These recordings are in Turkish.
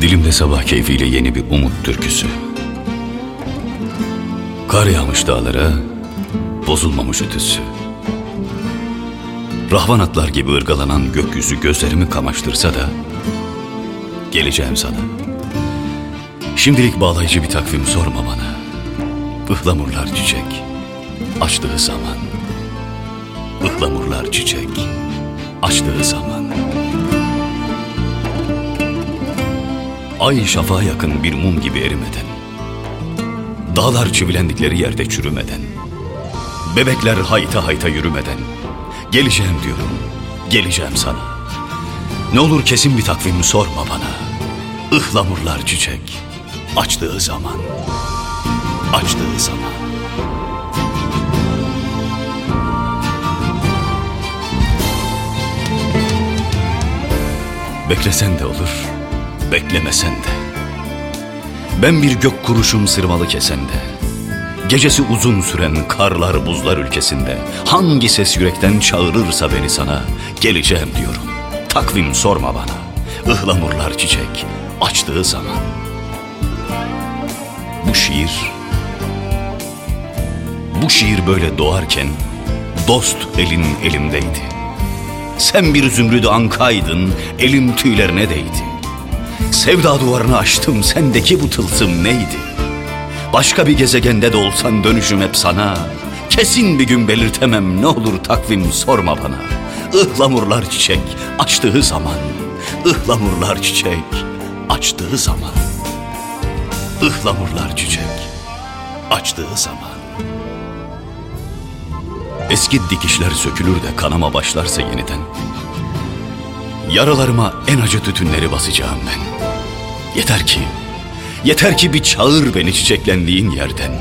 Dilimde sabah keyfiyle yeni bir umut türküsü. Kar yağmış dağlara, bozulmamış ötüsü. Rahvan atlar gibi ırgalanan gökyüzü gözlerimi kamaştırsa da geleceğim sana. Şimdilik bağlayıcı bir takvim sorma bana. Ihlamurlar çiçek, açtığı zaman. Ihlamurlar çiçek, açtığı zaman. Ay şafağa yakın bir mum gibi erimeden. Dağlar çivilendikleri yerde çürümeden. Bebekler hayta hayta yürümeden. Geleceğim diyorum, geleceğim sana. Ne olur kesin bir takvim sorma bana. Ihlamurlar çiçek, açtığı zaman. Açtığı zaman. Beklesen de olur, beklemesen de. Ben bir gök kuruşum sırmalı kesende. Gecesi uzun süren karlar buzlar ülkesinde. Hangi ses yürekten çağırırsa beni sana, geleceğim diyorum. Takvim sorma bana, ıhlamurlar çiçek, açtığı zaman. Bu şiir, bu şiir böyle doğarken dost elin elimdeydi. Sen bir zümrüdü ankaydın, elim tüylerine değdi. Sevda duvarını açtım, sendeki bu tılsım neydi? Başka bir gezegende de olsan dönüşüm hep sana. Kesin bir gün belirtemem, ne olur takvim sorma bana. Ihlamurlar çiçek, açtığı zaman. Ihlamurlar çiçek, açtığı zaman. Ihlamurlar çiçek, açtığı zaman. Eski dikişler sökülür de kanama başlarsa yeniden. Yaralarıma en acı tütünleri basacağım ben. Yeter ki, yeter ki bir çağır beni çiçeklendiğin yerden.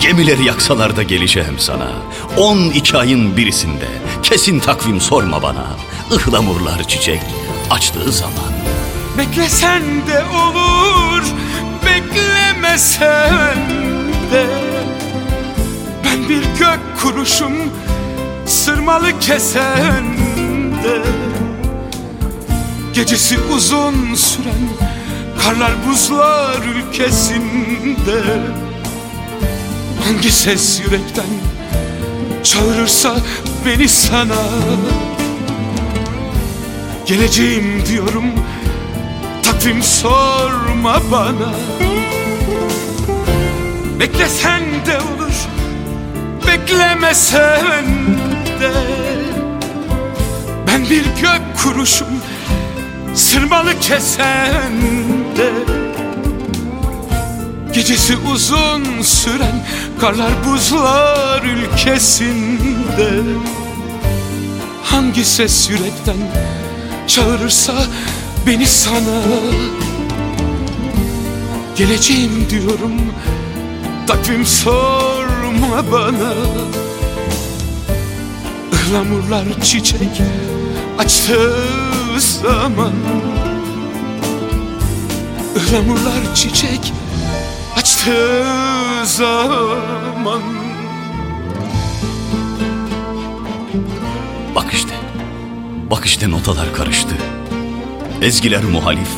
Gemileri yaksalar da geleceğim sana. On iki ayın birisinde kesin takvim sorma bana. Ihlamurlar çiçek açtığı zaman. Beklesen de olur, beklemesen de Ben bir gök kuruşum, sırmalı kesen de Gecesi uzun süren karlar buzlar ülkesinde. Hangi ses yürekten çağırırsa beni sana. Geleceğim diyorum takvim sorma bana. Beklesen de olur beklemesen de. Ben bir gök kuruşum sırmalı kesen de Gecesi uzun süren karlar buzlar ülkesinde. Hangi ses yürekten çağırırsa beni sana. Geleceğim diyorum takvim sorma bana. Ihlamurlar çiçek açtığı zaman Ihlamurlar çiçek açtığı zaman Bak işte, bak işte notalar karıştı. Ezgiler muhalif.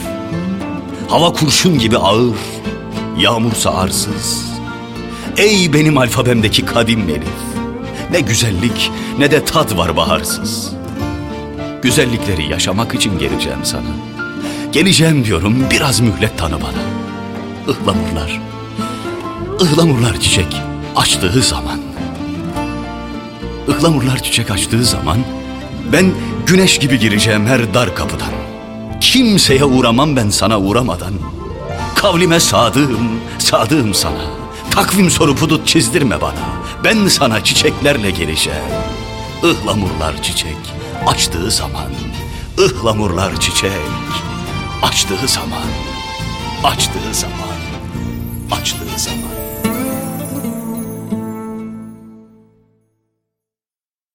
Hava kurşun gibi ağır, yağmursa arsız. Ey benim alfabemdeki kadim elif. Ne güzellik ne de tat var baharsız. Güzellikleri yaşamak için geleceğim sana. Geleceğim diyorum biraz mühlet tanı bana. Ihlamurlar, ıhlamurlar çiçek açtığı zaman. Ihlamurlar çiçek açtığı zaman ben güneş gibi gireceğim her dar kapıdan. Kimseye uğramam ben sana uğramadan. Kavlime sadığım, sadığım sana. Takvim sorup hudut çizdirme bana. Ben sana çiçeklerle geleceğim. Ihlamurlar çiçek açtığı zaman. Ihlamurlar çiçek açtığı zaman. Açtığı zaman. Açtığı zaman.